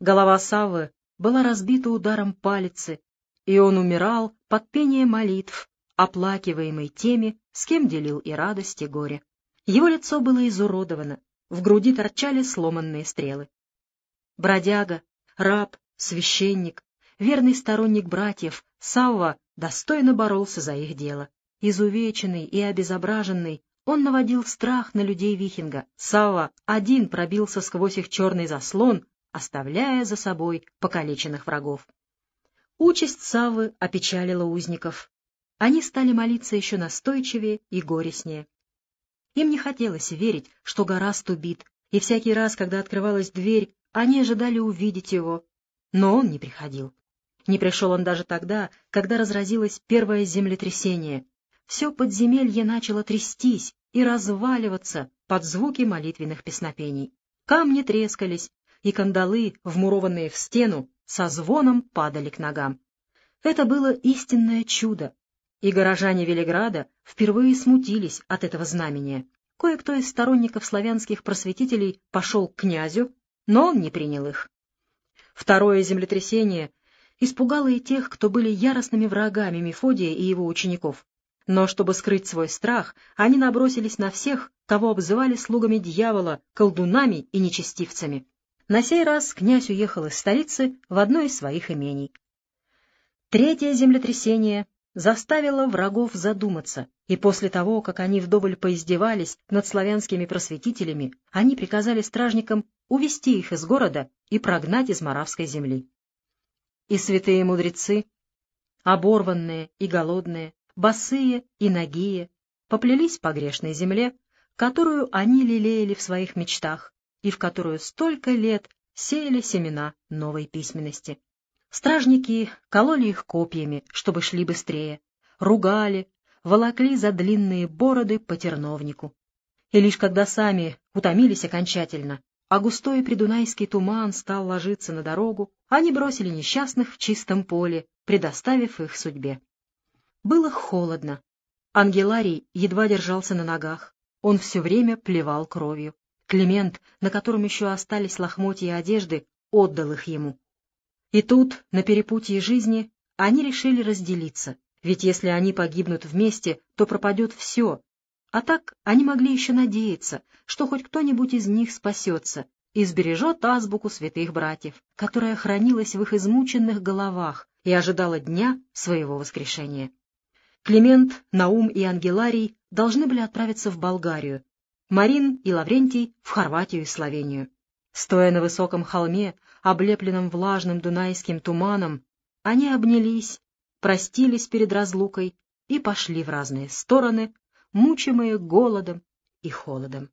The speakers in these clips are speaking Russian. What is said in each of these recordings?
Голова Саввы была разбита ударом палицы, и он умирал под пение молитв, оплакиваемый теми, с кем делил и радость, и горе. Его лицо было изуродовано, в груди торчали сломанные стрелы. Бродяга, раб, священник, верный сторонник братьев, Савва достойно боролся за их дело. Изувеченный и обезображенный, он наводил страх на людей Вихинга. Савва один пробился сквозь их черный заслон, оставляя за собой покалеченных врагов. Участь Саввы опечалила узников. Они стали молиться еще настойчивее и горестнее. Им не хотелось верить, что Гораст убит, и всякий раз, когда открывалась дверь, они ожидали увидеть его. Но он не приходил. Не пришел он даже тогда, когда разразилось первое землетрясение. Все подземелье начало трястись и разваливаться под звуки молитвенных песнопений. Камни трескались, и кандалы, вмурованные в стену, со звоном падали к ногам. Это было истинное чудо, и горожане Велиграда впервые смутились от этого знамения. Кое-кто из сторонников славянских просветителей пошел к князю, но он не принял их. Второе землетрясение испугало и тех, кто были яростными врагами Мефодия и его учеников. Но чтобы скрыть свой страх, они набросились на всех, кого обзывали слугами дьявола, колдунами и нечестивцами. На сей раз князь уехал из столицы в одно из своих имений. Третье землетрясение заставило врагов задуматься, и после того, как они вдоволь поиздевались над славянскими просветителями, они приказали стражникам увести их из города и прогнать из Моравской земли. И святые мудрецы, оборванные и голодные, босые и нагие, поплелись по грешной земле, которую они лелеяли в своих мечтах, и в которую столько лет сеяли семена новой письменности. Стражники кололи их копьями, чтобы шли быстрее, ругали, волокли за длинные бороды по терновнику. И лишь когда сами утомились окончательно, а густой придунайский туман стал ложиться на дорогу, они бросили несчастных в чистом поле, предоставив их судьбе. Было холодно. Ангеларий едва держался на ногах. Он все время плевал кровью. Климент, на котором еще остались лохмотья одежды, отдал их ему. И тут, на перепутье жизни, они решили разделиться, ведь если они погибнут вместе, то пропадет все. А так они могли еще надеяться, что хоть кто-нибудь из них спасется и сбережет азбуку святых братьев, которая хранилась в их измученных головах и ожидала дня своего воскрешения. Климент, Наум и Ангеларий должны были отправиться в Болгарию, Марин и Лаврентий — в Хорватию и Словению. Стоя на высоком холме, облепленном влажным дунайским туманом, они обнялись, простились перед разлукой и пошли в разные стороны, мучимые голодом и холодом.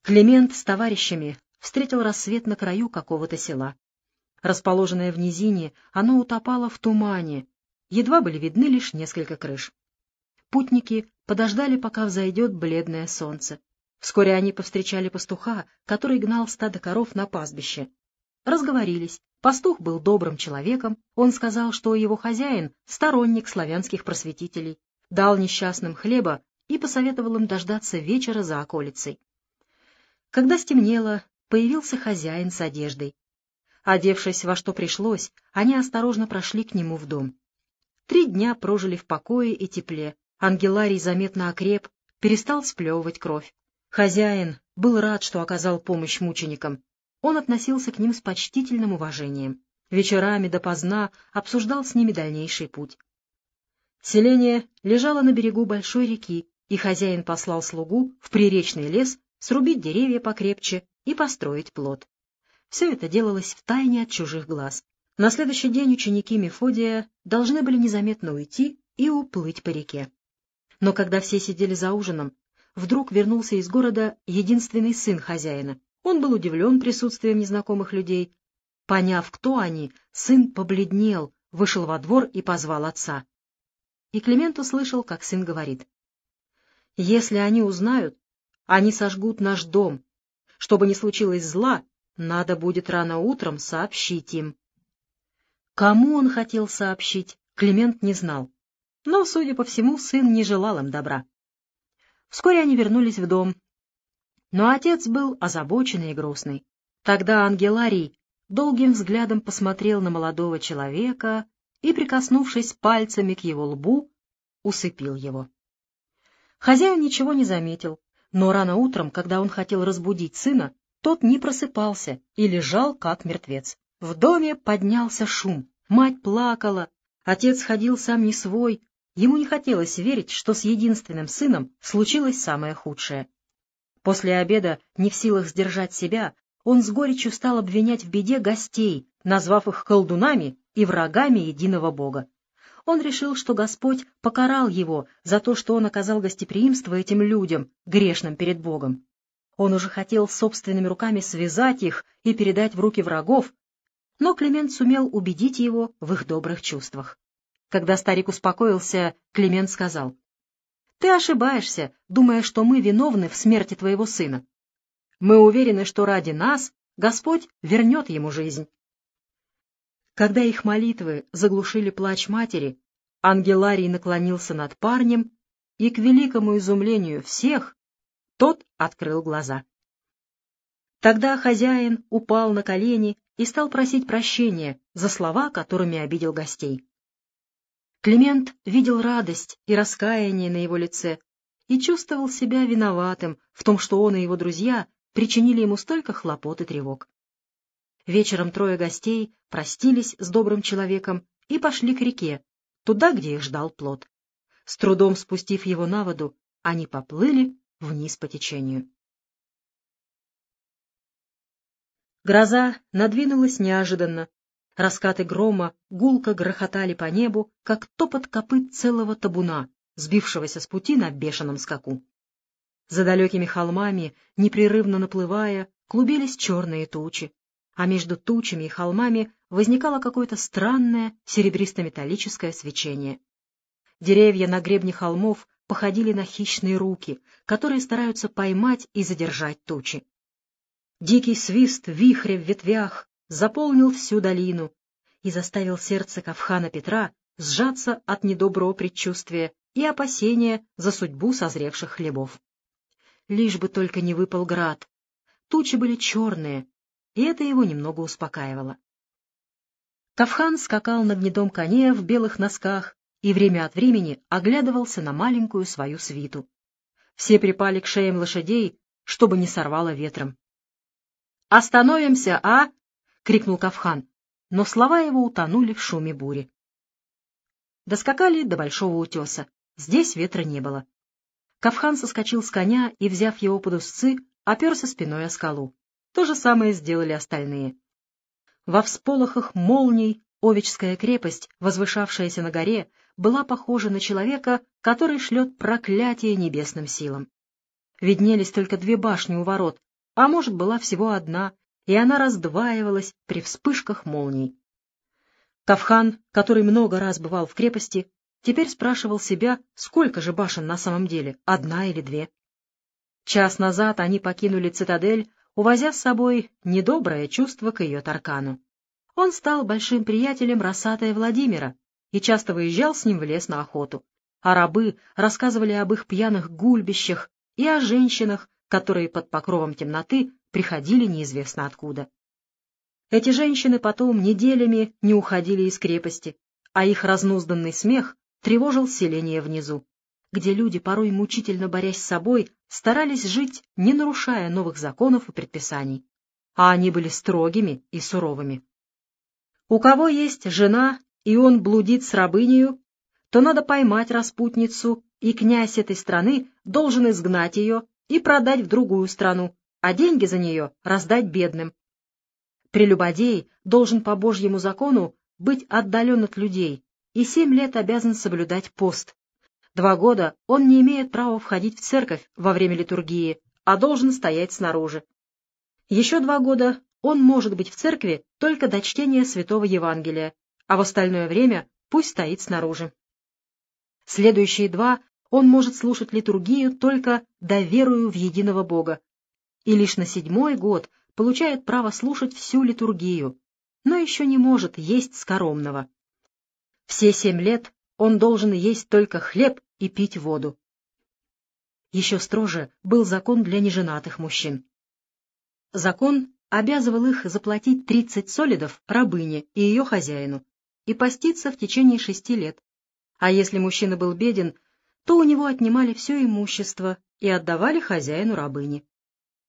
Климент с товарищами встретил рассвет на краю какого-то села. Расположенное в низине, оно утопало в тумане, едва были видны лишь несколько крыш. Путники подождали, пока взойдет бледное солнце. Вскоре они повстречали пастуха, который гнал стадо коров на пастбище. Разговорились. Пастух был добрым человеком. Он сказал, что его хозяин — сторонник славянских просветителей. Дал несчастным хлеба и посоветовал им дождаться вечера за околицей. Когда стемнело, появился хозяин с одеждой. Одевшись во что пришлось, они осторожно прошли к нему в дом. Три дня прожили в покое и тепле, Ангеларий заметно окреп, перестал сплевывать кровь. Хозяин был рад, что оказал помощь мученикам. Он относился к ним с почтительным уважением. Вечерами допоздна обсуждал с ними дальнейший путь. Селение лежало на берегу большой реки, и хозяин послал слугу в приречный лес срубить деревья покрепче и построить плод. Все это делалось в тайне от чужих глаз. На следующий день ученики Мефодия должны были незаметно уйти и уплыть по реке. Но когда все сидели за ужином, вдруг вернулся из города единственный сын хозяина. Он был удивлен присутствием незнакомых людей. Поняв, кто они, сын побледнел, вышел во двор и позвал отца. И Климент услышал, как сын говорит. «Если они узнают, они сожгут наш дом. Чтобы не случилось зла, надо будет рано утром сообщить им». Кому он хотел сообщить, Климент не знал. Но, судя по всему, сын не желал им добра. Вскоре они вернулись в дом. Но отец был озабоченный и грустный. Тогда Ангеларий долгим взглядом посмотрел на молодого человека и, прикоснувшись пальцами к его лбу, усыпил его. Хозяин ничего не заметил, но рано утром, когда он хотел разбудить сына, тот не просыпался и лежал, как мертвец. В доме поднялся шум, мать плакала, отец ходил сам не свой, ему не хотелось верить, что с единственным сыном случилось самое худшее. После обеда, не в силах сдержать себя, он с горечью стал обвинять в беде гостей, назвав их колдунами и врагами единого Бога. Он решил, что Господь покарал его за то, что он оказал гостеприимство этим людям, грешным перед Богом. Он уже хотел собственными руками связать их и передать в руки врагов, но Климент сумел убедить его в их добрых чувствах. Когда старик успокоился, Климент сказал, «Ты ошибаешься, думая, что мы виновны в смерти твоего сына. Мы уверены, что ради нас Господь вернет ему жизнь». Когда их молитвы заглушили плач матери, Ангеларий наклонился над парнем, и, к великому изумлению всех, тот открыл глаза. Тогда хозяин упал на колени и стал просить прощения за слова, которыми обидел гостей. Климент видел радость и раскаяние на его лице и чувствовал себя виноватым в том, что он и его друзья причинили ему столько хлопот и тревог. Вечером трое гостей простились с добрым человеком и пошли к реке, туда, где их ждал плод. С трудом спустив его на воду, они поплыли вниз по течению. Гроза надвинулась неожиданно. Раскаты грома гулко грохотали по небу, как топот копыт целого табуна, сбившегося с пути на бешеном скаку. За далекими холмами, непрерывно наплывая, клубились черные тучи а между тучами и холмами возникало какое-то странное серебристо-металлическое свечение. Деревья на гребне холмов походили на хищные руки, которые стараются поймать и задержать тучи. Дикий свист вихря в ветвях заполнил всю долину и заставил сердце Кавхана Петра сжаться от недоброго предчувствия и опасения за судьбу созревших хлебов. Лишь бы только не выпал град. Тучи были черные, и это его немного успокаивало. Кавхан скакал на гнедом коне в белых носках и время от времени оглядывался на маленькую свою свиту. Все припали к шеям лошадей, чтобы не сорвало ветром. «Остановимся, а!» — крикнул Кавхан, но слова его утонули в шуме бури. Доскакали до большого утеса. Здесь ветра не было. Кавхан соскочил с коня и, взяв его под узцы, оперся спиной о скалу. То же самое сделали остальные. Во всполохах молний Овечская крепость, возвышавшаяся на горе, была похожа на человека, который шлет проклятие небесным силам. Виднелись только две башни у ворот, а может, была всего одна, и она раздваивалась при вспышках молний. Кавхан, который много раз бывал в крепости, теперь спрашивал себя, сколько же башен на самом деле, одна или две. Час назад они покинули цитадель, увозя с собой недоброе чувство к ее Таркану. Он стал большим приятелем Росатая Владимира и часто выезжал с ним в лес на охоту, а рабы рассказывали об их пьяных гульбищах и о женщинах, которые под покровом темноты приходили неизвестно откуда. Эти женщины потом неделями не уходили из крепости, а их разнузданный смех тревожил селение внизу где люди, порой мучительно борясь с собой, старались жить, не нарушая новых законов и предписаний. А они были строгими и суровыми. У кого есть жена, и он блудит с рабынею, то надо поймать распутницу, и князь этой страны должен изгнать ее и продать в другую страну, а деньги за нее раздать бедным. Прелюбодей должен по Божьему закону быть отдален от людей и семь лет обязан соблюдать пост, Два года он не имеет права входить в церковь во время литургии, а должен стоять снаружи. Еще два года он может быть в церкви только до чтения Святого Евангелия, а в остальное время пусть стоит снаружи. Следующие два он может слушать литургию только доверую в единого Бога, и лишь на седьмой год получает право слушать всю литургию, но еще не может есть скоромного. Все семь лет он должен есть только хлеб и пить воду. Еще строже был закон для неженатых мужчин. Закон обязывал их заплатить 30 солидов рабыне и ее хозяину и поститься в течение шести лет. А если мужчина был беден, то у него отнимали все имущество и отдавали хозяину рабыни.